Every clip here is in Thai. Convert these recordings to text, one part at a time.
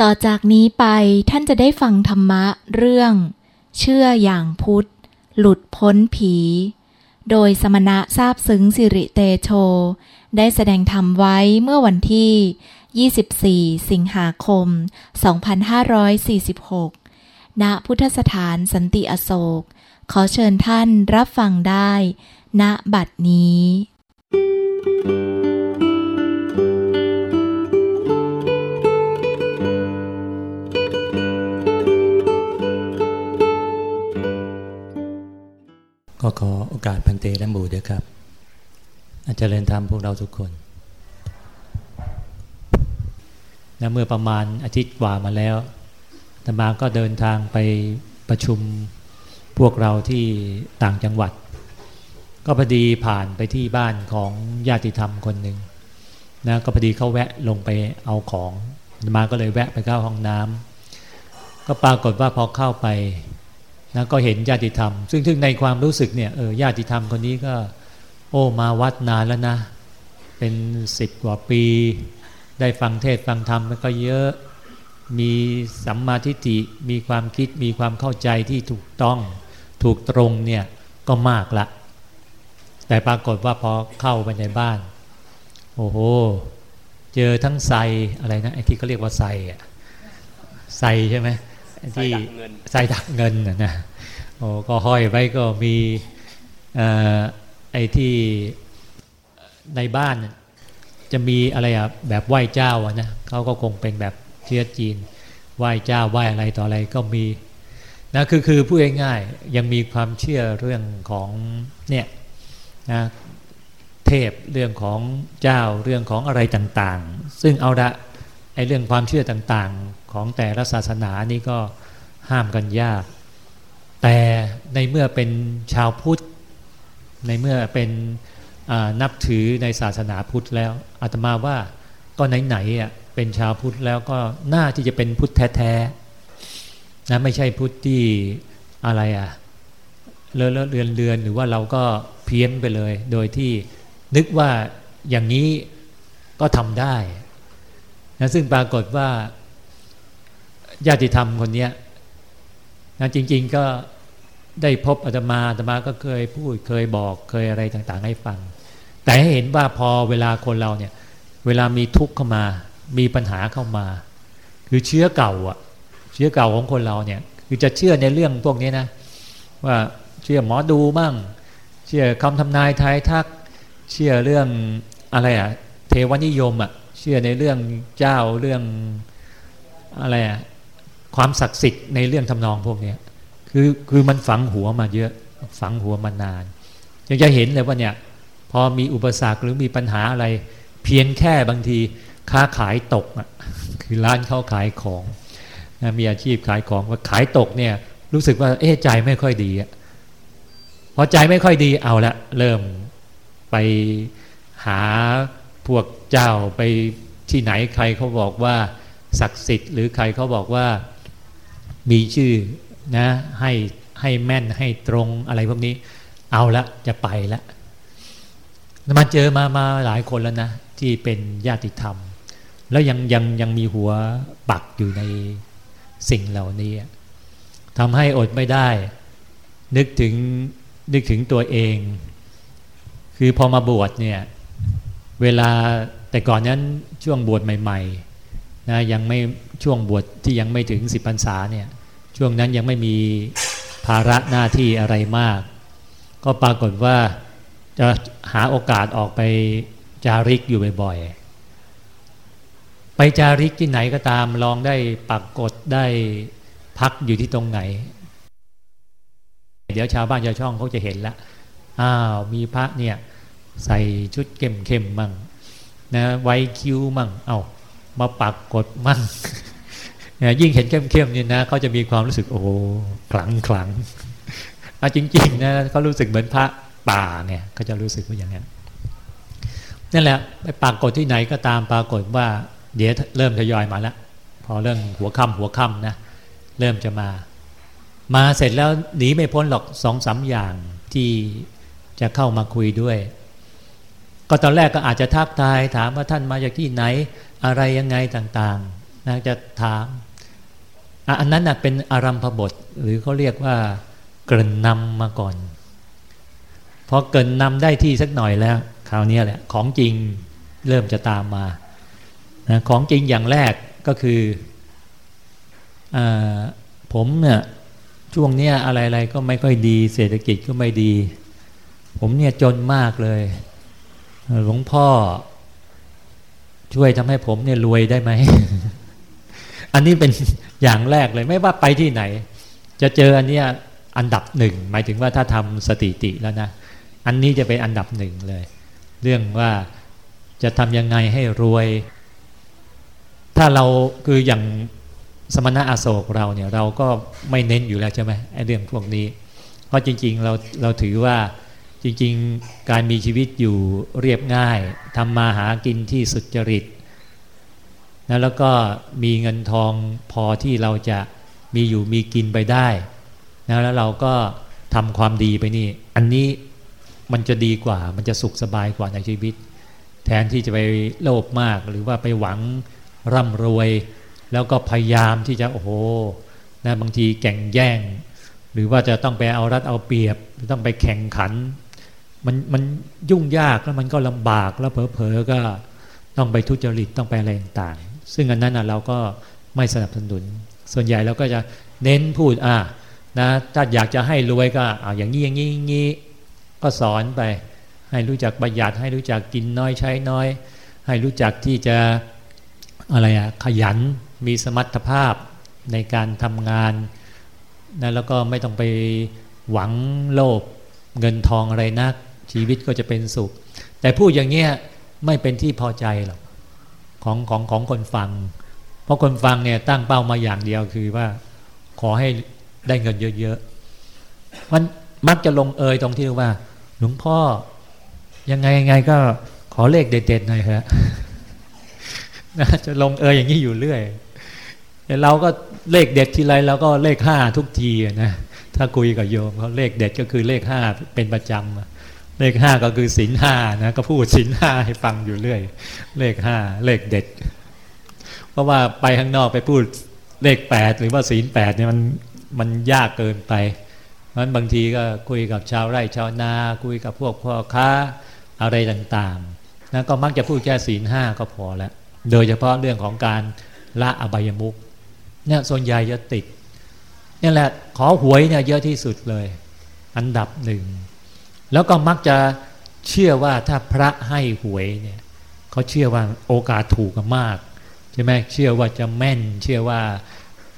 ต่อจากนี้ไปท่านจะได้ฟังธรรมะเรื่อง เชื่ออย่างพุทธ หลุดพ้นผี โดยสมณะทราบซึ้งสิริเตโช ได้แสดงธรรมไว้เมื่อวันที่ 24 สิงหาคม 2546 ณ พุทธสถานสันติอโศก ขอเชิญท่านรับฟังได้ ณ บัดนี้ ก็ขอโอกาสพันเตและหมู่ด้วยครับ อาจารย์ธรรมพวกเราทุกคน และเมื่อประมาณอาทิตย์กว่ามาแล้วธรรมาก็เดินทางไปประชุมพวกเราที่ต่างจังหวัด ก็พอดีผ่านไปที่บ้านของญาติธรรมคนหนึ่งนะก็พอดีเขาแวะลงไปเอาของธรรมาก็เลยแวะไปเข้าห้องน้ำก็ปรากฏว่าพอเข้าไป นะก็เห็นญาติธรรม ซึ่งซึ่งในความรู้สึกเนี่ยเออญาติธรรมคนนี้ก็ โอ้มาวัดนานแล้วนะ เป็นสิบกว่าปี ได้ฟังเทศฟังธรรมก็เยอะมีสัมมาทิฏฐิมีความคิดมีความเข้าใจที่ถูกต้องถูกตรงเนี่ยก็มากละ แต่ปรากฏว่าพอเข้าไปในบ้าน โอ้โห เจอทั้งไซอะไรนะไอ้ที่เขาเรียกว่าไซอะไซใช่ไหม ที่ไซดักเงินนะนะโอ้ก็ห้อยไว้ก็มีไอ้ที่ในบ้านจะมีอะไรอะแบบไหว้เจ้าอะนะเขาก็คงเป็นแบบเชื้อจีน ไหว้เจ้าไหว้อะไรต่ออะไรก็มีนะคือคือพูดง่ายๆยังมีความเชื่อเรื่องของเนี่ยนะเทพเรื่องของเจ้าเรื่องของอะไรต่างๆ ซึ่งเอาละไอ้เรื่องความเชื่อต่างๆ ของแต่ละศาสนานี่ก็ห้ามกันยาก แต่ในเมื่อเป็นชาวพุทธ ในเมื่อเป็นนับถือในศาสนาพุทธแล้วอาตมาว่าก็ไหนๆอะเป็นชาวพุทธแล้วก็น่าที่จะเป็นพุทธแท้ๆนะไม่ใช่พุทธที่อะไรอะเลอะเลอะเลือนเลือนหรือว่าเราก็เพี้ยนไปเลย โดยที่นึกว่าอย่างนี้ก็ทำได้นะซึ่งปรากฏว่า ญาติธรรมคนนี้นะจริง ๆก็ได้พบอาตมาอาตมาก็เคยพูดเคยบอกเคยอะไรต่างๆ ให้ฟัง แต่ให้เห็นว่าพอเวลาคนเราเนี่ย เวลามีทุกข์เข้ามา มีปัญหาเข้ามา คือเชื้อเก่าอะเชื้อเก่าของคนเราเนี่ย คือจะเชื่อในเรื่องพวกนี้นะ ว่าเชื่อหมอดูมั่งเชื่อคำทำนายทายทัก เชื่อเรื่องอะไรอะเทวนิยมอะเชื่อในเรื่องเจ้าเรื่องอะไรอะ ความศักดิ์สิทธิ์ในเรื่องทำนองพวกนี้คือคือมันฝังหัวมาเยอะฝังหัวมานานยังจะเห็นเลยว่าเนี่ยพอมีอุปสรรคหรือมีปัญหาอะไร เพียงแค่บางทีค้าขายตกอะคือร้านเขาขายของนะมีอาชีพขายของว่าขายตกเนี่ย รู้สึกว่าเอ๊ใจไม่ค่อยดีอะพอใจไม่ค่อยดีเอาละเริ่มไปหาพวกเจ้าไปที่ไหนใครเขาบอกว่าศักดิ์สิทธิ์ หรือใครเขาบอกว่า มีชื่อนะให้ให้แม่นให้ตรงอะไรพวกนี้ เอาละจะไปละมันเจอมามาหลายคนแล้วนะ ที่เป็นญาติธรรม แล้วยังยังยังมีหัวปักอยู่ในสิ่งเหล่านี้ทำให้อดไม่ได้ นึกถึงนึกถึงตัวเอง คือพอมาบวชเนี่ย เวลาแต่ก่อนนั้นช่วงบวชใหม่ๆนะยังไม่ช่วงบวชที่ยังไม่ถึงสิบพรรษาเนี่ย ช่วงนั้นยังไม่มีภาระหน้าที่อะไรมาก ก็ปรากฏว่าจะหาโอกาสออกไปจาริกอยู่บ่อยๆ ไปจาริกที่ไหนก็ตามลองได้ปักกดได้พักอยู่ที่ตรงไหน เดี๋ยวชาวบ้านชาวช่องเขาจะเห็นละอ้าวมีพระเนี่ยใส่ชุดเข้มๆมั่งนะไว้คิ้วมั่งเอา้ามาปักกดมั่ง ยิ่งเห็นเข้มๆนี่นะเขาจะมีความรู้สึกโอ้ขลังขลังอะจริงๆนะเขารู้สึกเหมือนพระป่าเนี่ยเขาจะรู้สึกว่าอย่างนั้นนั่นแหละไปปรากฏที่ไหนก็ตามปรากฏว่า เดี๋ยวเริ่มทยอยมาแล้วพอเรื่องหัวค่ำหัวค่ำนะเริ่มจะมา มาเสร็จแล้วหนีไม่พ้นหรอกสองสาอย่างที่จะเข้ามาคุยด้วย ก็ตอนแรกก็อาจจะทักทายถามว่าท่านมาจากที่ไหนอะไรยังไงต่าง นะจะถาม อันนั้นนะเป็นอารัมพบท หรือเขาเรียกว่าเกินนำมาก่อน พอเกินนำได้ที่สักหน่อยแล้วคราวนี้แหละ ของจริงเริ่มจะตามมานะของจริงอย่างแรกก็คืออผมเนี่ยช่วงเนี้ยอะไรๆก็ไม่ค่อยดี เศรษฐกิจก็ไม่ดี ผมเนี่ยจนมากเลยหลวงพ่อ ช่วยทำให้ผมเนี่ยรวยได้ไหม อันนี้เป็นอย่างแรกเลยไม่ว่าไปที่ไหน จะเจออันเนี้ยอันดับหนึ่งหมายถึงว่าถ้าทำสติติแล้วนะอันนี้จะเป็นอันดับหนึ่งเลย เรื่องว่าจะทำยังไงให้รวย ถ้าเราคืออย่างสมณะอโศกเราเนี่ยเราก็ไม่เน้นอยู่แล้วใช่ไหมไอ้เรื่องพวกนี้ เพราะจริง ๆ เราเราถือว่าจริง ๆ การมีชีวิตอยู่เรียบง่ายทำมาหากินที่สุจริต นะแล้วก็มีเงินทองพอที่เราจะมีอยู่มีกินไปได้นะแล้วเราก็ทำความดีไปนี่ อันนี้มันจะดีกว่า มันจะสุขสบายกว่าในชีวิต แทนที่จะไปโลภมากหรือว่าไปหวังร่ำรวย แล้วก็พยายามที่จะโอ้โหนะบางทีแข่งแย่ง หรือว่าจะต้องไปเอารัดเอาเปรียบ ต้องไปแข่งขัน มันมันยุ่งยากแล้วมันก็ลำบากแล้วเผลอๆก็ต้องไปทุจริตต้องไปอะไรต่าง ซึ่งอันนั้นเราก็ไม่สนับสนุน ส่วนใหญ่เราก็จะเน้นพูดอ่านะถ้าอยากจะให้รวยก็เอาอย่างนี้อย่างนี้อย่างนี้ก็สอนไป ให้รู้จักประหยัดให้รู้จักกินน้อยใช้น้อย ให้รู้จักที่จะอะไรอะขยันมีสมรรถภาพในการทำงานนะแล้วก็ไม่ต้องไปหวังโลภเงินทองอะไรนัก ชีวิตก็จะเป็นสุข แต่พูดอย่างเงี้ยไม่เป็นที่พอใจหรอก ของของของคนฟัง เพราะคนฟังเนี่ยตั้งเป้ามาอย่างเดียวคือว่าขอให้ได้เงินเยอะๆมันมักจะลงเอยตรงที่ว่า หลวงพ่อยังไงยังไงก็ขอเลขเด็ดๆหน่อยเถอะนะจะลงเอยอย่างนี้อยู่เรื่อยแต่เราก็เลขเด็ดทีไรเราก็เลขห้าทุกทีนะถ้าคุยกับโยมเขาเลขเด็ดก็คือเลขห้าเป็นประจำ เลขห้าก็คือศีลห้านะก็พูดศีลห้าให้ฟังอยู่เรื่อย เลขห้าเลขเด็ด เพราะว่าไปข้างนอกไปพูดเลขแปดหรือว่าศีลแปดเนี่ยมันมันยากเกินไปเพราะบางทีก็คุยกับชาวไร่ชาวนา คุยกับพวกพ่อค้าอะไรต่างๆนะก็มักจะพูดแค่ศีลห้าก็พอแล้วโดยเฉพาะเรื่องของการละอบายมุกเนี่ยส่วนใหญ่จะติดนี่แหละขอหวยเนี่ยเยอะที่สุดเลย อันดับหนึ่ง แล้วก็มักจะเชื่อว่าถ้าพระให้หวยเนี่ยเขาเชื่อว่าโอกาสถูกมากใช่ไหมเชื่อว่าจะแม่น เชื่อว่า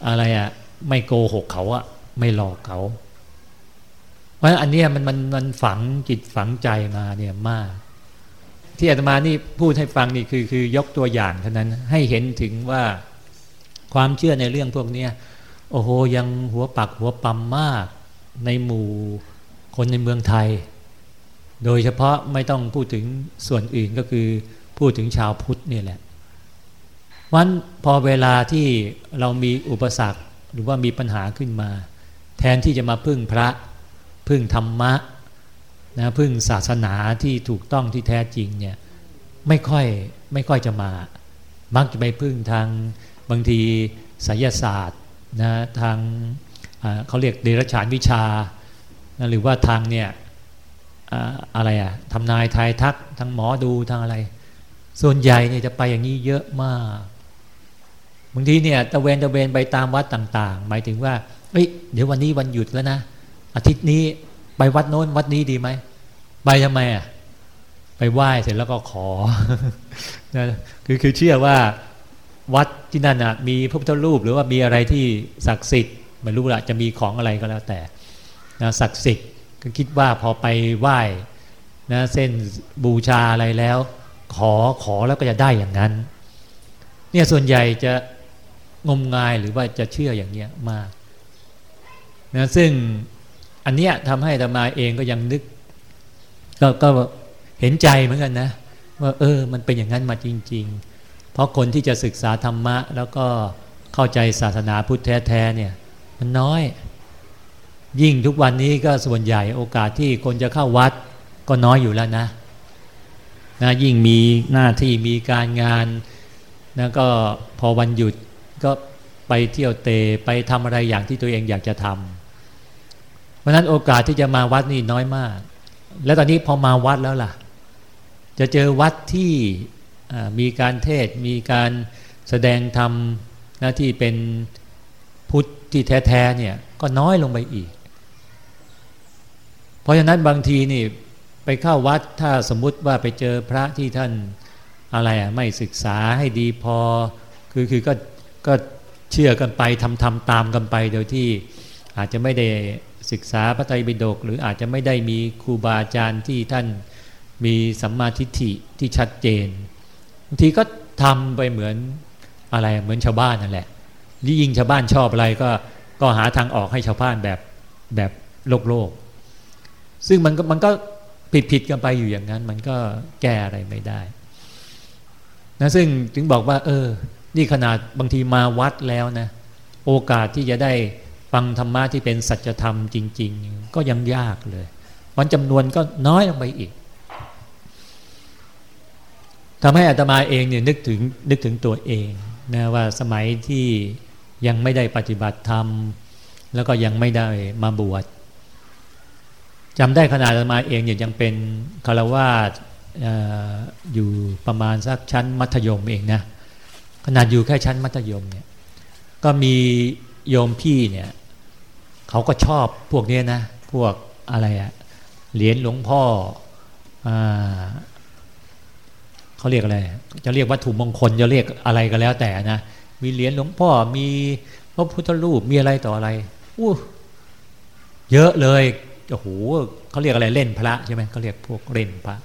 อะไรอะ่ะไม่โกหกเขาอะไม่หลอกเขาเพราะอันนี้มันมันมันฝังจิตฝังใจมาเนี่ยมาก ที่อาตมานี่พูดให้ฟังนี่คือคือยกตัวอย่างเท่านั้นให้เห็นถึงว่าความเชื่อในเรื่องพวกนี้โอ้โหยังหัวปักหัวปั๊มมากในหมู่คนในเมืองไทย โดยเฉพาะไม่ต้องพูดถึงส่วนอื่นก็คือพูดถึงชาวพุทธนี่แหละวันพอเวลาที่เรามีอุปสรรคหรือว่ามีปัญหาขึ้นมา แทนที่จะมาพึ่งพระพึ่งธรรมะนะพึ่งศาสนาที่ถูกต้องที่แท้จริงเนี่ยไม่ค่อยไม่ค่อยจะมา มักจะไปพึ่งทางบางทีไสยศาสตร์นะทางเขาเรียกเดรัจฉานวิชานะหรือว่าทางเนี่ย อะไรอะทำนายทายทักทางหมอดูทางอะไร ส่วนใหญ่เนี่ยจะไปอย่างนี้เยอะมากบางทีเนี่ยตะเวนตะเวนไปตามวัดต่าง ๆ หมายถึงว่าเฮ้ยเดี๋ยววันนี้วันหยุดแล้วนะอาทิตย์นี้ไปวัดโน้นวัดนี้ดีไหมไปทำไมอะไปไหว้เสร็จแล้วก็ขอนะคือคือเชื่อว่าวัดที่นั่นอะมีพระพุทธรูปหรือว่ามีอะไรที่ศักดิ์สิทธิ์ไม่รู้ละจะมีของอะไรก็แล้วแต่นะศักดิ์สิทธิ์ ก็คิดว่าพอไปไหว้นะเส้นบูชาอะไรแล้ว ขอขอแล้วก็จะได้อย่างนั้น เนี่ยส่วนใหญ่จะงมงายหรือว่าจะเชื่ออย่างเนี้ยมากนะซึ่งอันเนี้ยทำให้ธรรมาเองก็ยังนึกกก็เห็นใจเหมือนกันนะ ว่าเออมันเป็นอย่างนั้นมาจริง ๆ เพราะคนที่จะศึกษาธรรมะ แล้วก็เข้าใจศาสนาพุทธแท้ๆเนี่ย มันน้อย ยิ่งทุกวันนี้ก็ส่วนใหญ่โอกาสที่คนจะเข้าวัดก็น้อยอยู่แล้วนะนะยิ่งมีหน้าที่มีการงานนะก็พอวันหยุดก็ไปเที่ยวเตะไปทำอะไรอย่างที่ตัวเองอยากจะทำเพราะนั้นโอกาสที่จะมาวัดนี่น้อยมาก แล้วตอนนี้พอมาวัดแล้วล่ะ จะเจอวัดที่มีการเทศมีการแสดงธรรมหน้าที่เป็นพุทธที่แท้ๆเนี่ยก็น้อยลงไปอีก เพราะฉะนั้นบางทีนี่ไปเข้าวัดถ้าสมมุติว่าไปเจอพระที่ท่านอะไรอะไม่ศึกษาให้ดีพอ คือคือก็ก็เชื่อกันไปทำทำตามกันไปโดยที่อาจจะไม่ได้ศึกษาพระไตรปิฎกหรืออาจจะไม่ได้มีครูบาอาจารย์ที่ท่านมีสัมมาทิฏฐิที่ชัดเจนบางทีก็ทำไปเหมือนอะไรเหมือนชาวบ้านนั่นแหละยิ่งชาวบ้านชอบอะไรก็ก็หาทางออกให้ชาวบ้านแบบแบบโลกโลก ซึ่งมันก็มันก็ผิดผิดกันไปอยู่อย่างนั้น มันก็แก้อะไรไม่ได้นะซึ่งถึงบอกว่า เออ นี่ขนาดบางทีมาวัดแล้วนะ โอกาสที่จะได้ฟังธรรมะที่เป็นสัจธรรมจริง ๆ ก็ยังยากเลย มันจำนวนก็น้อยลงไปอีกทำให้อัตมาเองเนี่ยนึกถึงนึกถึงตัวเองนะว่าสมัยที่ยังไม่ได้ปฏิบัติธรรม แล้วก็ยังไม่ได้มาบวช จำได้ขนาดมาเองเนี่ยยังเป็นคารวาสอยู่ประมาณสักชั้นมัธยมเองนะขนาดอยู่แค่ชั้นมัธยมเนี่ยก็มีโยมพี่เนี่ยเขาก็ชอบพวกนี้นะพวกอะไรอะเหรียญหลวงพ่ออเขาเรียกอะไรจะเรียกวัตถุมงคลจะเรียกอะไรก็แล้วแต่นะมีเหรียญหลวงพ่อมีพระพุทธรูปมีอะไรต่ออะไรอู้เยอะเลย โอ้โหเขาเรียกอะไรเล่นพระใช่ไหมเขาเรียกพวกเล่นพระ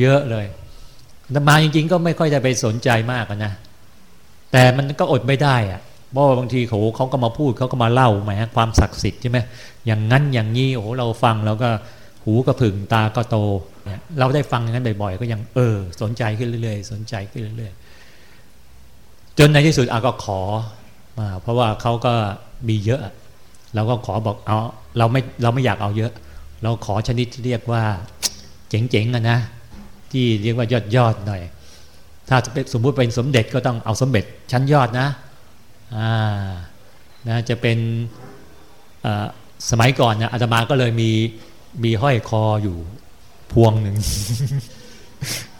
เยอะเลยแต่มาจริง ๆ ก็ไม่ค่อยจะไปสนใจมากนะแต่มันก็อดไม่ได้อะเพราะบางทีเขาเขาก็มาพูดเขาก็มาเล่าแหมความศักดิ์สิทธิ์ใช่ไหมอย่างนั้นอย่างนี้โอ้โหเราฟังแล้วก็หูก็ผึ่งตาก็โต เราได้ฟังอย่างนั้นบ่อยๆ ก็ยังเออ สนใจขึ้นเรื่อยๆ สนใจขึ้นเรื่อยๆ จนในที่สุดอาก็ขอมาเพราะว่าเขาก็มีเยอะ เราก็ขอบอกเอาเราไม่เราไม่อยากเอาเยอะ เราขอชนิดที่เรียกว่าเจ๋งๆอะนะ ที่เรียกว่ายอดยอดหน่อย ถ้าสมมุติเป็นสมเด็จก็ต้องเอาสมเด็จชั้นยอดนะอ่านะจะเป็นสมัยก่อนนะอาตมาก็เลยมีมีห้อยคออยู่พวงหนึ่ง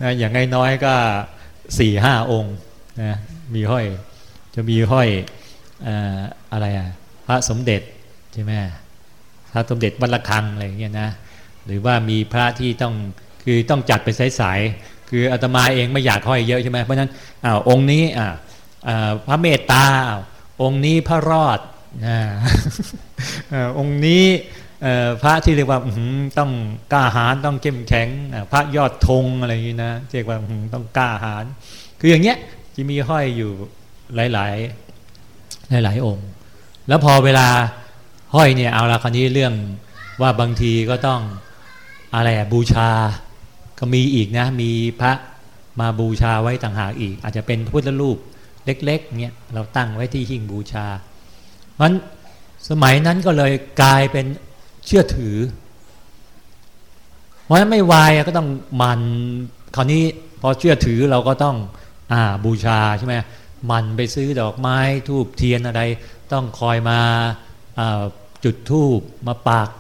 นะอย่างน้อยๆก็สี่ห้าองค์นะมีห้อยจะมีห้อยอะไรอะพระสมเด็จ ใช่ไหมพระสมเด็จวัดระฆังอะไรอย่างเงี้ยนะหรือว่ามีพระที่ต้องคือต้องจัดไปสายๆคืออาตมาเองไม่อยากห้อยเยอะใช่ไหมเพราะฉะนั้นอ้าวองค์นี้อ่าพระเมตตาองค์นี้พระรอดนะองค์นี้พระที่เรียกว่าต้องกล้าหาญต้องเข้มแข็งพระยอดธงอะไรอย่างนี้นะเรียกว่าต้องกล้าหาญคืออย่างเงี้ยจะมีห้อยอยู่หลาย ๆ หลาย ๆ องค์ แล้วพอเวลา ห้อยเนี่ยเอาละคราวนี้เรื่องว่าบางทีก็ต้องอะไรบูชาก็มีอีกนะ มีพระมาบูชาไว้ต่างหากอีก อาจจะเป็นพุทธรูปเล็กๆเนี่ยเราตั้งไว้ที่หิ้งบูชาเพราะสมัยนั้นก็เลยกลายเป็นเชื่อถือ เพราะฉะนั้นไม่วายก็ต้องมันคราวนี้พอเชื่อถือเราก็ต้องอ่าบูชาใช่ไหมมันไปซื้อดอกไม้ทูบเทียนอะไร ต้องคอยมา จุดทูบมาปาก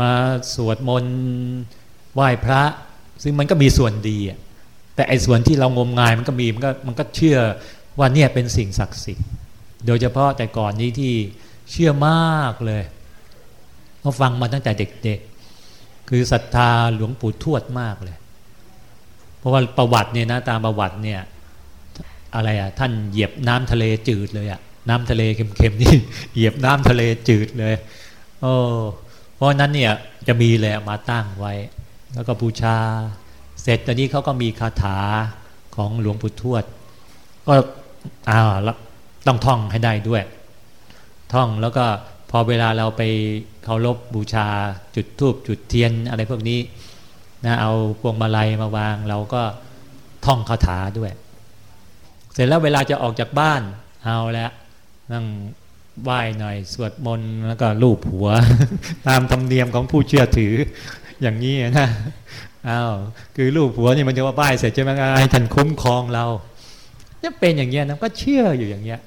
มาสวดมนต์ไหว้พระ ซึ่งมันก็มีส่วนดีแต่ไอ้ส่วนที่เรางมงายมันก็มีมันก็มันก็เชื่อว่าเนี่ยเป็นสิ่งศักดิ์สิทธิ์ โดยเฉพาะแต่ก่อนนี้ที่เชื่อมากเลยเราฟังมาตั้งแต่เด็กๆ คือศรัทธาหลวงปู่ทวดมากเลย เพราะว่าประวัติเนี่ยนะตามประวัติเนี่ยอะไรอะท่านเหยียบน้ำทะเลจืดเลยอะ น้ำทะเลเค็มๆนี่เหยียบน้ำทะเลจืดเลย โอ้เพราะนั้นเนี่ยจะมีเลยมาตั้งไว้ แล้วก็บูชา เสร็จตอนนี้เขาก็มีคาถาของหลวงปู่ทวด ก็อ้าวต้องท่องให้ได้ด้วย ท่องแล้วก็พอเวลาเราไปเคารพบูชาจุดธูปจุดเทียนอะไรพวกนี้นะเอาพวงมาลัยมาวางเราก็ท่องคาถาด้วย เสร็จแล้วเวลาจะออกจากบ้านเอาแล้ว นั่งไหว้หน่อยสวดมนต์แล้วก็ลูบหัว ตามธรรมเนียมของผู้เชื่อถืออย่างนี้นะอ้าวคือลูบหัวนี่มันจะว่าไหว้เสร็จใช่ไหมไอ้ท่านคุ้มครองเราจะเป็นอย่างเงี้ยนะก็เชื่ออยู่อย่างเงี้ย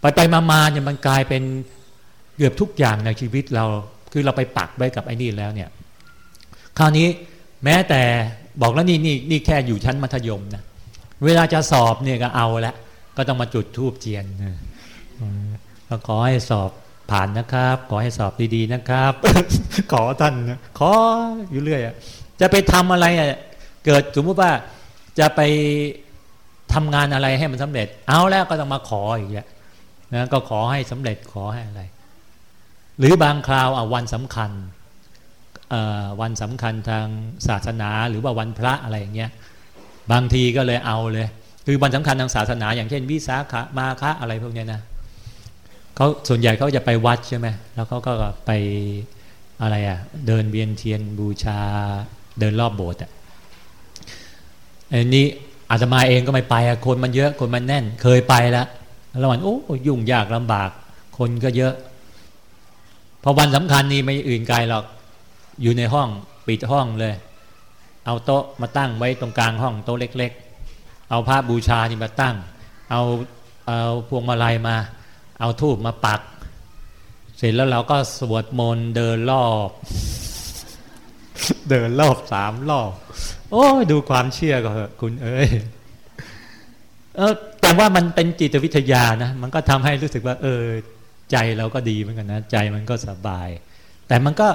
ไปไปมาๆเนี่ยมันกลายเป็นเกือบทุกอย่างในชีวิตเรา คือเราไปปักไว้กับไอ้นี่แล้วเนี่ย คราวนี้แม้แต่บอกแล้วนี่นี่นี่แค่อยู่ชั้นมัธยมนะเวลาจะสอบเนี่ยก็เอาละ ก็ต้องมาจุดทูบเจียนก็ขอให้สอบผ่านนะครับ ขอให้สอบดีๆนะครับ ขอท่านขออยู่เรื่อยจะไปทำอะไรอะเกิดสมมติว่าจะไปทำงานอะไรให้มันสำเร็จ เอาแล้วก็ต้องมาขออีกแล้วนะก็ขอให้สำเร็จขอให้อะไร หรือบางคราวอะวันสำคัญวันสำคัญทางศาสนาหรือว่าวันพระอะไรอย่างเงี้ยบางทีก็เลยเอาเลย คือวันสำคัญทางศาสนาอย่างเช่น วิสาขมาคะอะไรพวกนี้นะเขาส่วนใหญ่เขาจะไปวัดใช่ไหมแล้วเขาก็ไปอะไรอะ่ะเดินเวียนเทียนบูชาเดินรอบโบสถ์อะอันนี้อาตมาเองก็ไม่ไปอะคนมันเยอะคนมันแน่น เคยไปแล้วแล้วมันโอ้ยุ่งยากลำบาก คนก็เยอะพอวันสำคัญนี่ไม่อื่นไกลหรอกอยู่ในห้องปิดห้องเลย เอาโต๊ะมาตั้งไว้ตรงกลางห้องโต๊ะเล็ก ๆ เอาผ้าบูชานี่มาตั้ง เอาเอาพวงมาลัยมา เอาทูบมาปัก เสร็จแล้วเราก็สวดมนต์เดินรอบ เดินรอบสามรอบ โอ้ดูความเชื่อก็เหอะคุณเอ้ยเออแต่ว่ามันเป็นจิตวิทยานะ มันก็ทำให้รู้สึกว่า เออ ใจเราก็ดีเหมือนกันนะ ใจมันก็สบาย แต่มันก็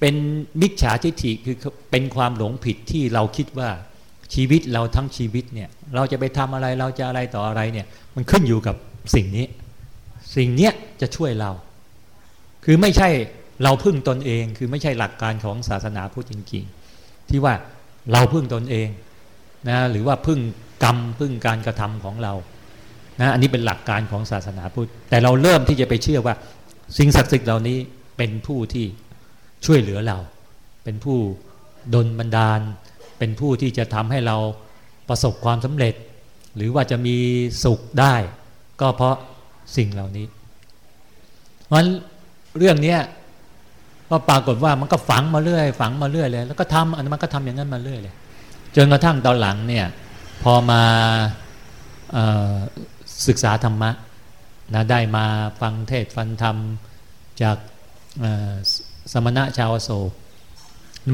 เป็นมิจฉาทิฏฐิคือเป็นความหลงผิดที่เราคิดว่า ชีวิตเราทั้งชีวิตเนี่ยเราจะไปทำอะไรเราจะอะไรต่ออะไรเนี่ยมันขึ้นอยู่กับสิ่งนี้ สิ่งเนี้ยจะช่วยเรา คือไม่ใช่เราพึ่งตนเอง คือไม่ใช่หลักการของศาสนาพุทธจริง ๆ ที่ว่าเราพึ่งตนเองนะหรือว่าพึ่งกรรมพึ่งการกระทำของเรานะอันนี้เป็นหลักการของศาสนาพุทธแต่เราเริ่มที่จะไปเชื่อว่า สิ่งศักดิ์สิทธิ์เหล่านี้เป็นผู้ที่ช่วยเหลือเรา เป็นผู้ดลบันดาล เป็นผู้ที่จะทำให้เราประสบความสำเร็จ หรือว่าจะมีสุขได้ ก็เพราะสิ่งเหล่านี้เพราะเรื่องนี้ก็ปรากฏว่ามันก็ฝังมาเรื่อย ฝังมาเรื่อยเลยแล้วก็ทำอันมันก็ทำอย่างนั้นมาเรื่อยเลยจนกระทั่งตอนหลังเนี่ยพอมาศึกษาธรรมะนะได้มาฟังเทศฟังธรรมจากสมณะชาวโศก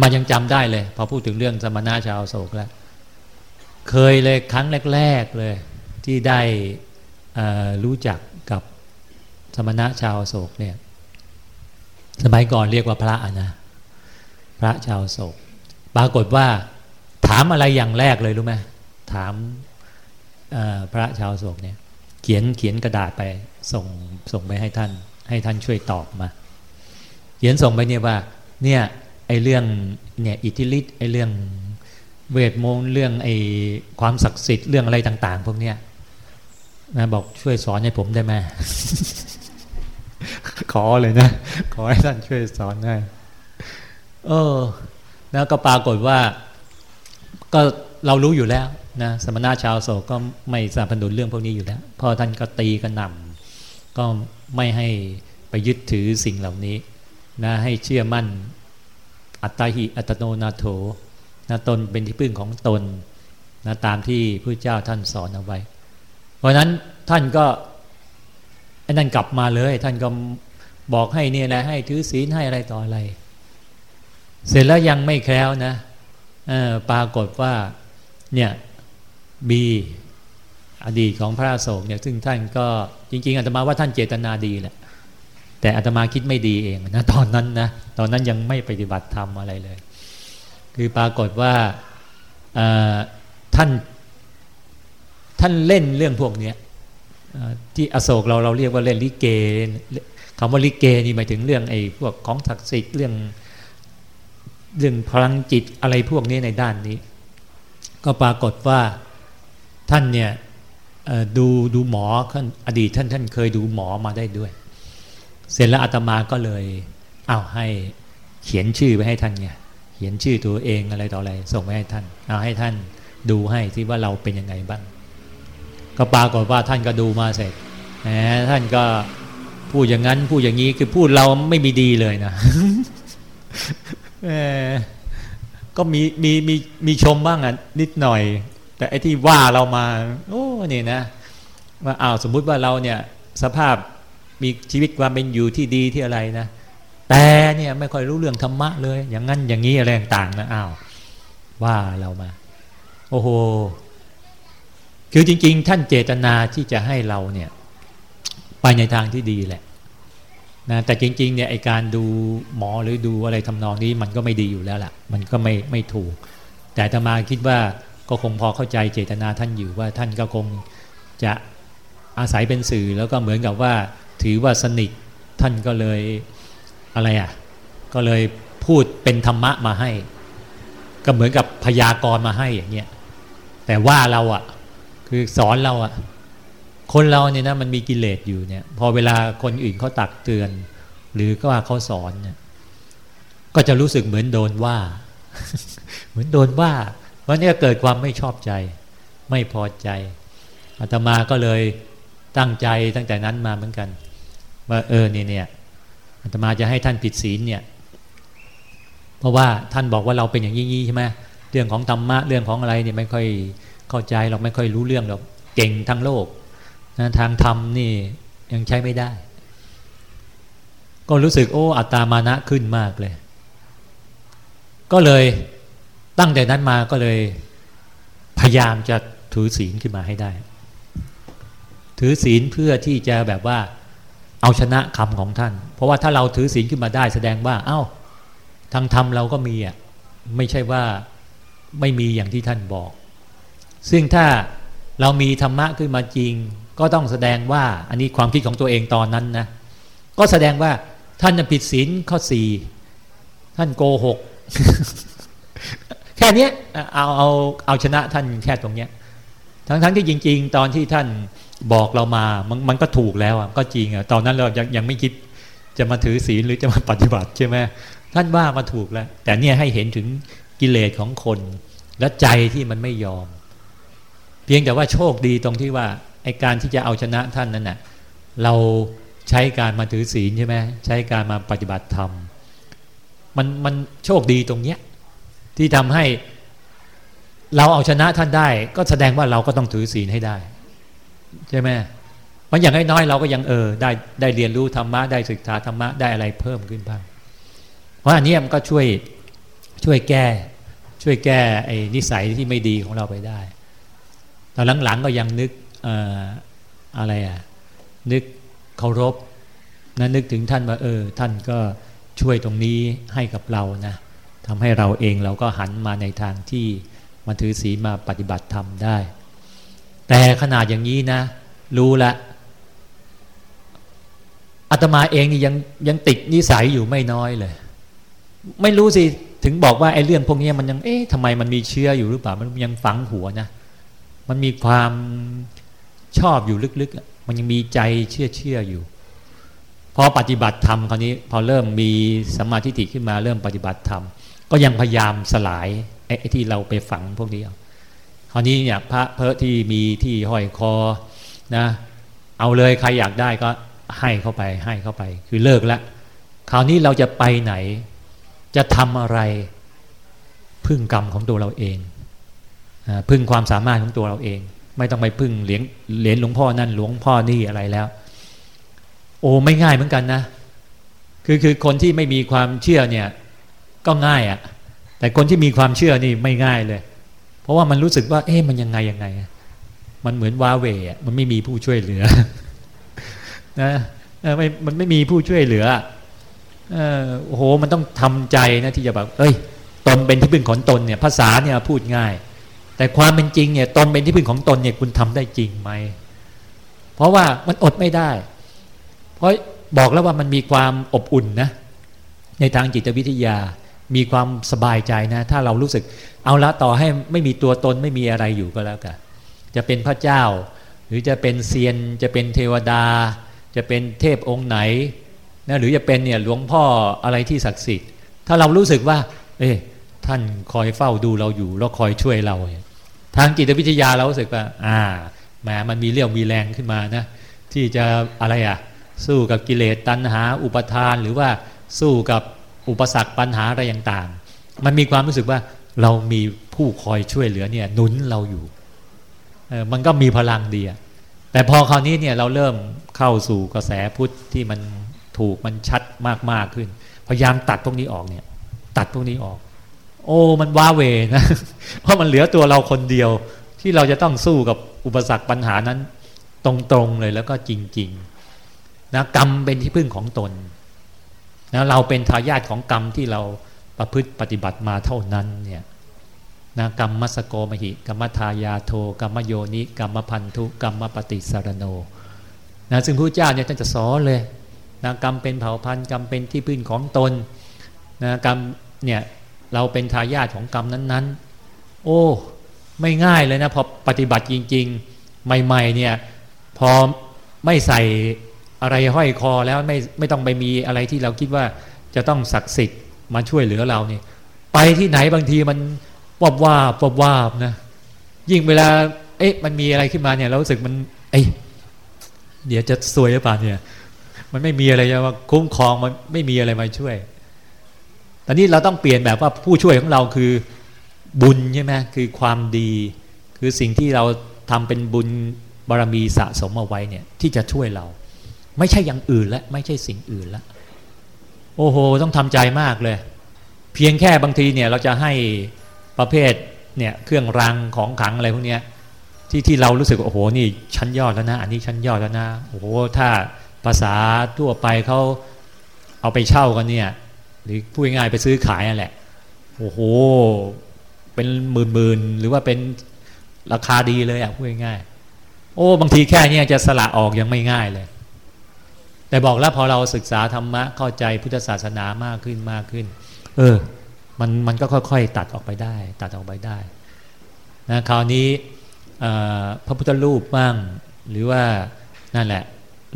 มายังจำได้เลย พอพูดถึงเรื่องสมณะชาวโศกแล้ว เคยเลยครั้งแรก ๆ เลย ที่ได้รู้จักกับสมณะชาวโศกเนี่ย สมัยก่อนเรียกว่าพระนะ พระชาวโศก ปรากฏว่า ถามอะไรอย่างแรกเลยรู้ไหมถามพระชาวโศกเนี่ย เขียนเขียนกระดาษไปส่งส่งไปให้ท่าน ให้ท่านช่วยตอบมา เขียนส่งไปเนี่ยว่า เนี่ย ไอเรื่องเนี่ยอิทธิฤทธิ์ไอเรื่องเวทมนต์เรื่องไอความศักดิ์สิทธิ์เรื่องอะไรต่าง ๆ พวกเนี้ยนะบอกช่วยสอนให้ผมได้ไหมขอเลยนะ ขอให้ท่านช่วยสอนได้เออแล้วก็ปรากฏว่า ก็เรารู้อยู่แล้วนะสมณะชาวโศกก็ไม่สนับสนุนเรื่องพวกนี้อยู่แล้วพอท่านก็ตีกันนำก็ไม่ให้ไปยึดถือสิ่งเหล่านี้นะให้เชื่อมั่น อัตตาหิอัตโนนาโถนะตนเป็นที่พึ่งของตนนะตามที่พระเจ้าท่านสอนเอาไว้ เพราะนั้นท่านก็ไอ้นั่นกลับมาเลย ท่านก็บอกให้เนี่ยนะให้ถือศีลให้อะไรต่ออะไร เสร็จแล้วยังไม่แคล้วนะปรากฏว่าเนี่ยบีอดีตของพระโศกเนี่ยซึ่งท่านก็จริง ๆอาตมาว่าท่านเจตนาดีแหละ แต่อาตมาคิดไม่ดีเองนะตอนนั้นนะตอนนั้นยังไม่ปฏิบัติธรรมอะไรเลย คือปรากฏว่าท่านท่านเล่นเรื่องพวกนี้ที่อโศกเราเราเรียกว่าเล่นลิเกคำว่าลิเกนี่หมายถึงเรื่องไอ้พวกของศักดิ์สิทธิ์เรื่องเรื่องพลังจิตอะไรพวกนี้ในด้านนี้ ก็ปรากฏว่าท่านเนี่ยดูดูหมออดีตท่านท่านเคยดูหมอมาได้ด้วย เสร็จแล้วอาตมาก็เลยเอาให้เขียนชื่อไปให้ท่านไงเขียนชื่อตัวเองอะไรต่ออะไร ส่งไปให้ท่าน เอาให้ท่านดูให้ที่ว่าเราเป็นยังไงบ้าง ก็ปรากฏว่าท่านก็ดูมาเสร็จแหมท่านก็พูดอย่างนั้นพูดอย่างนี้คือพูดเราไม่มีดีเลยนะก็มีมีมีมีชมบ้างอะนิดหน่อย แต่ไอ้ที่ว่าเรามา โอ้นี่นะว่าอ้าวสมมุติว่าเราเนี่ย สภาพ มีชีวิตความเป็นอยู่ที่ดีที่อะไรนะ แต่เนี่ยไม่ค่อยรู้เรื่องธรรมะเลย อย่างนั้นอย่างนี้อะไรต่างๆนะอ้าวว่าเรามา โอ้โหคือจริง ๆ ท่านเจตนาที่จะให้เราเนี่ย ไปในทางที่ดีแหละนะแต่จริงๆเนี่ยไอการดูหมอหรือดูอะไรทำนองนี้มันก็ไม่ดีอยู่แล้วล่ะ มันก็ไม่ไม่ถูก แต่ธรรมาคิดว่าก็คงพอเข้าใจเจตนาท่านอยู่ว่าท่านก็คงจะอาศัยเป็นสื่อแล้วก็เหมือนกับว่า ถือว่าสนิทท่านก็เลยอะไรอะ ก็เลยพูดเป็นธรรมะมาให้ ก็เหมือนกับพยากรณ์มาให้อย่างเงี้ยแต่ว่าเราอะ คือสอนเราอะ คนเราเนี่ยนะมันมีกิเลสอยู่เนี่ย พอเวลาคนอื่นเขาตักเตือน หรือก็ว่าเขาสอนเนี่ยก็จะรู้สึกเหมือนโดนว่า เหมือนโดนว่าวันนี้เกิดความไม่ชอบใจ ไม่พอใจอาตมาก็เลยตั้งใจตั้งแต่นั้นมาเหมือนกัน ว่าเออเนี่ยเนี่ยอาตมาจะให้ท่านผิดศีลเนี่ย เพราะว่าท่านบอกว่าเราเป็นอย่างนี้ใช่ไหมเรื่องของธรรมะเรื่องของอะไรเนี่ยไม่ค่อยเข้าใจเราไม่ค่อยรู้เรื่องเราเก่งทั้งโลกนะทางธรรมนี่ยังใช้ไม่ได้ ก็รู้สึกโอ้ อัตตามานะขึ้นมากเลย ก็เลยตั้งแต่นั้นมาก็เลย พยายามจะถือศีลขึ้นมาให้ได้ ถือศีลเพื่อที่จะแบบว่า เอาชนะคำของท่าน เพราะว่าถ้าเราถือศีลขึ้นมาได้แสดงว่า เอา้า ทางธรรมเราก็มีอะไม่ใช่ว่าไม่มีอย่างที่ท่านบอก ซึ่งถ้าเรามีธรรมะขึ้นมาจริง ก็ต้องแสดงว่าอันนี้ความคิดของตัวเองตอนนั้นนะก็แสดงว่าท่านผิดศีลข้อสี่ท่านโกหกแค่นี้เอาเอาเอาชนะท่านแค่ตรงเนี้ยทั้งทั้งที่จริง ๆ ตอนที่ท่าน บอกเรามามันมันก็ถูกแล้วก็จริงอะตอนนั้นเรายังยังไม่คิดจะมาถือศีลหรือจะมาปฏิบัติใช่ไหมท่านว่ามาถูกแล้ว แต่เนี่ยให้เห็นถึงกิเลสของคน และใจที่มันไม่ยอม เพียงแต่ว่าโชคดีตรงที่ว่าไอการที่จะเอาชนะท่านนั้นน่ะเราใช้การมาถือศีลใช่ไหมใช้การมาปฏิบัติธรรมมันมันโชคดีตรงเนี้ยที่ทำให้เราเอาชนะท่านได้ ก็แสดงว่าเราก็ต้องถือศีลให้ได้ ใช่ไหมมันอย่างน้อยๆเราก็ยังเออได้ได้เรียนรู้ธรรมะได้ศึกษาธรรมะได้อะไรเพิ่มขึ้นบ้าง เพราะอันนี้มันก็ช่วยช่วยแก้ ช่วยแก้ไอ้นิสัยที่ไม่ดีของเราไปได้ตอนหลังๆก็ยังนึกออะไรอะนึกเคารพนะนึกถึงท่านว่าเออ ท่านก็ช่วยตรงนี้ให้กับเรานะทำให้เราเองเราก็หันมาในทางที่มาถือศีลมาปฏิบัติธรรมได้ แต่ขนาดอย่างนี้นะ รู้ละอาตมาเองนี่ยังยังติดนิสัยอยู่ไม่น้อยเลย ไม่รู้สิ ถึงบอกว่าไอ้เรื่องพวกนี้มันยังเอ๊ะทำไมมันมีเชื้ออยู่หรือเปล่า มันยังฝังหัวนะมันมีความชอบอยู่ลึกๆ มันยังมีใจเชื่อเชื่ออยู่พอปฏิบัติธรรมคราวนี้ พอเริ่มมีสมาธิขึ้นมาเริ่มปฏิบัติธรรมก็ยังพยายามสลายไอ้ที่เราไปฝังพวกนี้ ราวนี้เนี่ยพระเพอที่มีที่ห้อยคอนะ เอาเลยใครอยากได้ก็ให้เข้าไปให้เข้าไป คือเลิกแล้วคราวนี้เราจะไปไหน จะทำอะไร พึ่งกรรมของตัวเราเองพึ่งความสามารถของตัวเราเอง ไม่ต้องไปพึ่งเหรียญเหรียญหลวงพ่อนั่นหลวงพ่อนี่อะไรแล้ว โอ้ไม่ง่ายเหมือนกันนะ คือคือคนที่ไม่มีความเชื่อเนี่ยก็ง่ายอะ่ะแต่คนที่มีความเชื่อนี่ไม่ง่ายเลย เพราะว่ามันรู้สึกว่า เอ๊ะมันยังไงยังไง มันเหมือนวาเวอมันไม่มีผู้ช่วยเหลือนะไม่มันไม่มีผู้ช่วยเหลือเออโอ้โห มันต้องทำใจนะที่จะแบบเอ้ย ตนเป็นที่พึ่งของตนเนี่ย ภาษาเนี่ยพูดง่าย แต่ความเป็นจริงเนี่ย ตนเป็นที่พึ่งของตนเนี่ยคุณทำได้จริงไหม เพราะว่ามันอดไม่ได้ เพราะบอกแล้วว่ามันมีความอบอุ่นนะ ในทางจิตวิทยา มีความสบายใจนะ ถ้าเรารู้สึก เอาละต่อให้ไม่มีตัวตนไม่มีอะไรอยู่ก็แล้วกันจะเป็นพระเจ้า หรือจะเป็นเซียน จะเป็นเทวดา จะเป็นเทพองค์ไหนนะหรือจะเป็นเนี่ยหลวงพ่ออะไรที่ศักดิ์สิทธิ์ ถ้าเรารู้สึกว่า เอ๊ะท่านคอยเฝ้าดูเราอยู่แล้วคอยช่วยเราทางจิตวิทยาเรารู้สึกว่า อ่าแหมมันมีเรี่ยวมีแรงขึ้นมานะ ที่จะอะไรอะ สู้กับกิเลสตัณหาอุปทานหรือว่าสู้กับ อุปสรรคปัญหาอะไรต่างๆ มันมีความรู้สึกว่าเรามีผู้คอยช่วยเหลือเนี่ยหนุนเราอยู่มันก็มีพลังดีแแต่พอคราวนี้เนี่ยเราเริ่มเข้าสู่กระแสพุทธที่มันถูกมันชัดมากๆขึ้น พยายามตัดพวกนี้ออกเนี่ย ตัดพวกนี้ออก โอ้มันว้าเวนะเพราะมันเหลือตัวเราคนเดียวที่เราจะต้องสู้กับอุปสรรคปัญหานั้น ตรงๆเลยแล้วก็จริง ๆนะกรรมเป็นที่พึ่งของตน นะเราเป็นทายาทของกรรมที่เราประพฤติปฏิบัติมาเท่านั้นเนี่ยนะกรรมมัสโกมหิกรรมทายาโทกรรมโยนิกรรมพันธุกรรมปฏิสารโนนะซึ่งพระเจ้าเนี่ยท่านจะสอนเลยนะกรรมเป็นเผ่าพันธุ์กรรมเป็นที่พึ่งของตนนะกรรมเนี่ยเราเป็นทายาทของกรรมนั้นๆ โอ้ ไม่ง่ายเลยนะพอปฏิบัติจริง ๆ ใหม่ๆเนี่ยพอไม่ใส่ อะไรห้อยคอแล้วไม่ไม่ต้องไปมีอะไรที่เราคิดว่าจะต้องศักดิ์สิทธิ์มาช่วยเหลือเราเนี่ยไปที่ไหนบางทีมันวบวาบวบวาบนะ ยิ่งเวลา เอ๊ะ มันมีอะไรขึ้นมาเนี่ยเรารู้สึกมัน เอ้เดี๋ยวจะซวยหรือเปล่าเนี่ย มันไม่มีอะไรจะมาคุ้มครองมันไม่มีอะไรมาช่วยตอนนี้เราต้องเปลี่ยนแบบว่าผู้ช่วยของเราคือบุญใช่ไหมคือความดี คือสิ่งที่เราทำเป็นบุญบารมีสะสมเอาไว้เนี่ย ที่จะช่วยเรา ไม่ใช่อย่างอื่นและไม่ใช่สิ่งอื่นละโอ้โห ต้องทำใจมากเลย เพียงแค่บางทีเนี่ยเราจะให้ประเภทเนี่ยเครื่องรางของขังอะไรพวกเนี้ยที่ที่เรารู้สึกโอ้โหนี่ชั้นยอดแล้วนะ อันนี้ชั้นยอดแล้วนะโอ้โหถ้าภาษาทั่วไปเขาเอาไปเช่ากันเนี่ย หรือพูดง่ายไปซื้อขายนั่นแหละโอ้โห เป็นหมื่นหมื่นหรือว่าเป็นราคาดีเลยอะพูดง่ายโอ้บางทีแค่นี้จะสละออกยังไม่ง่ายเลย แต่บอกแล้วพอเราศึกษาธรรมะเข้าใจพุทธศาสนามากขึ้นมากขึ้น เออ มันมันก็ค่อยๆ ตัดออกไปได้ ตัดออกไปได้นะคราวนี้พระพุทธรูปบ้างหรือว่านั่นแหละ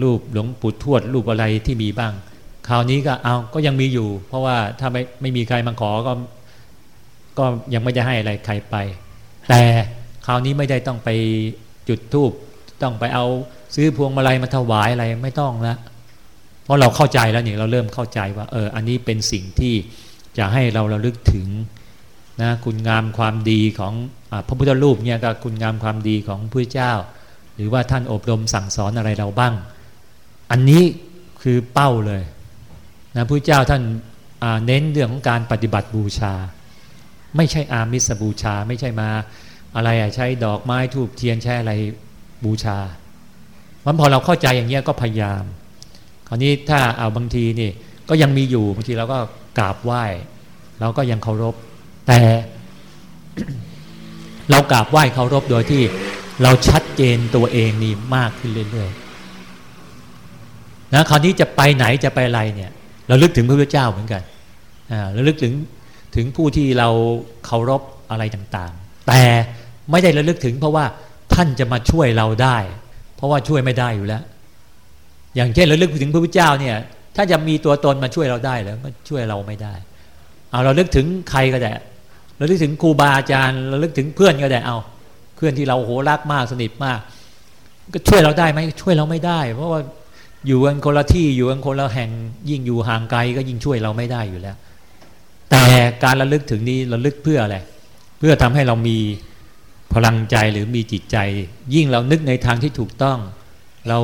รูปหลวงปู่ทวดรูปอะไรที่มีบ้าง คราวนี้ก็เอาก็ยังมีอยู่ เพราะว่าถ้าไม่ไม่มีใครมาขอก็ก็ยังไม่ได้ให้อะไรใครไป แต่คราวนี้ไม่ได้ต้องไปจุดทูบต้องไปเอาซื้อพวงมาลัยมาถวายอะไรไม่ต้องละเพ ราะเราเข้าใจแล้วเนี่ยเราเริ่มเข้าใจว่าเอออันนี้เป็นสิ่งที่จะให้เราระลึกถึงนะคุณงามความดีของอพระพุทธรูปเนี่ยก็คุณงามความดีของพระเจ้า หรือว่าท่านอบรมสั่งสอนอะไรเราบ้าง อันนี้คือเป้าเลยนะพระเจ้าท่านเน้นเรื่องของการปฏิบัติบูชา ไม่ใช่อามิสบูชา ไม่ใช่มาอะไรใช้ดอกไม้ทูบเทียนใช้อะไรบูชามันพอเราเข้าใจอย่างเงี้ยก็พยายาม ราวนี้ถ้าเอาบางทีนี่ก็ยังมีอยู่บางทีเราก็กราบไหว้เราก็ยังเคารพ แต่ เรากราบไหว้เคารพโดยที่เราชัดเจนตัวเองนี่มากขึ้นเรื่อยๆนะคราวนี้จะไปไหนจะไปอะไรเนี่ย เราลึกถึงพระพุทธเจ้าเหมือนกันอ่าเราลึกถึงถึงผู้ที่เราเคารพอะไรต่างๆ แต่ไม่ได้ระลึกถึงเพราะว่าท่านจะมาช่วยเราได้ เพราะว่าช่วยไม่ได้อยู่แล้ว อย่างเช่นเระลึกถึงพระพุทธเจ้าเนี่ย ถ้าจะมีตัวตนมาช่วยเราได้แล้วก็ช่วยเราไม่ได้ เอาเราเลึกถึงใครก็ได้เราลึกถึงครูบาอาจารย์เราลึกถึงเพื่อนก็ได้เอา เพื่อนที่เราโหรักมากสนิทมาก ก็ช่วยเราได้ไหมช่วยเราไม่ได้ เพราะว่าอยู่กันคนละที่อยู่กันคนละแห่งยิ่งอยู่ห่างไกลก็ยิ่งช่วยเราไม่ได้อยู่แล้ว แต่การระลึกถึงนี้ระลึกเพื่ออะไรเพื่อทำให้เรามีพลังใจหรือมีจิตใจ ยิ่งเรานึกในทางที่ถูกต้อง เรา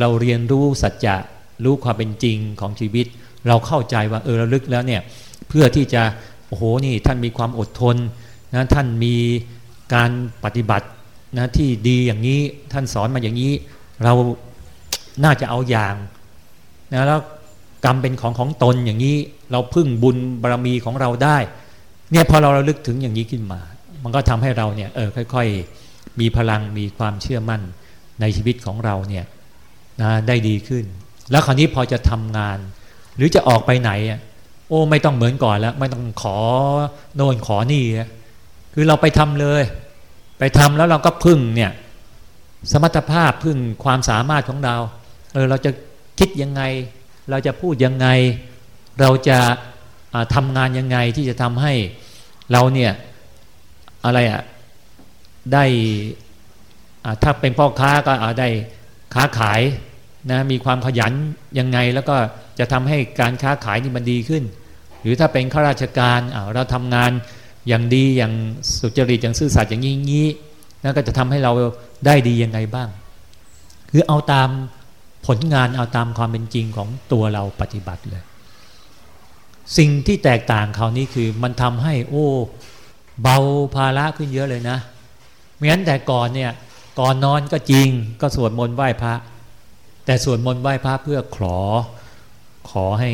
เราเรียนรู้สัจจะรู้ความเป็นจริงของชีวิต เราเข้าใจว่าเออระลึกแล้วเนี่ยเพื่อที่จะโอ้โหนี่ท่านมีความอดทนนะท่านมีการปฏิบัตินะที่ดีอย่างนี้ท่านสอนมาอย่างนี้ เราน่าจะเอาอย่างนะแล้วกรรมเป็นของของตนอย่างนี้ เราพึ่งบุญบารรมีของเราได้ เนี่ยพอเราระลึกถึงอย่างนี้ขึ้นมา มันก็ทำให้เราเนี่ยเออค่อย ๆ มีพลังมีความเชื่อมั่น ในชีวิตของเราเนี่ยนะได้ดีขึ้น แล้วคราวนี้พอจะทำงาน หรือจะออกไปไหนอะโอ้ ไม่ต้องเหมือนก่อนแล้ว ไม่ต้องขอโน่นขอนี่คือเราไปทำเลย ไปทำแล้วเราก็พึ่งเนี่ยสมรรถภาพพึ่งความสามารถของเราเออเราจะคิดยังไง เราจะพูดยังไง เราจะทำงานยังไงที่จะทำให้เราเนี่ยอะไรอะได้ ถ้าเป็นพ่อค้าก็ได้ค้าขายนะมีความขยันยังไงแล้วก็จะทำให้การค้าขายนี่มันดีขึ้น หรือถ้าเป็นข้าราชการเราทำงานอย่างดีอย่างสุจริตอย่างซื่อสัตย์อย่างนี้นั่นก็จะทำให้เราได้ดียังไงบ้าง คือเอาตามผลงานเอาตามความเป็นจริงของตัวเราปฏิบัติเลย สิ่งที่แตกต่างคราวนี้คือมันทำให้โอ้ เบาภาระขึ้นเยอะเลยนะไม่งั้นแต่ก่อนเนี่ย ก่อนนอนก็จริงก็สวดมนต์ไหว้พระ แต่สวดมนต์ไหว้พระเพื่อขอ ขอให้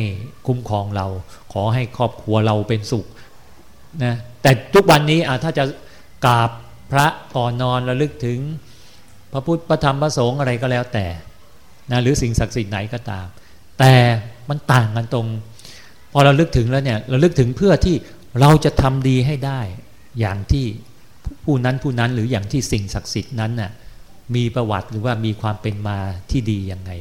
คุ้มครองเรา ขอให้ครอบครัวเราเป็นสุขนะแต่ทุกวันนี้อะถ้าจะกราบพระก่อนนอนระลึกถึงพระพุทธพระธรรมพระสงฆ์อะไรก็แล้วแต่นะหรือสิ่งศักดิ์สิทธิ์ไหนก็ตาม แต่มันต่างกันตรง พอเราลึกถึงแล้วเนี่ยเราลึกถึงเพื่อที่เราจะทำดีให้ได้อย่างที่ ผู้นั้นผู้นั้นหรืออย่างที่สิ่งศักดิ์สิทธิ์นั้นน่ะมีประวัติหรือว่ามีความเป็นมาที่ดียังไง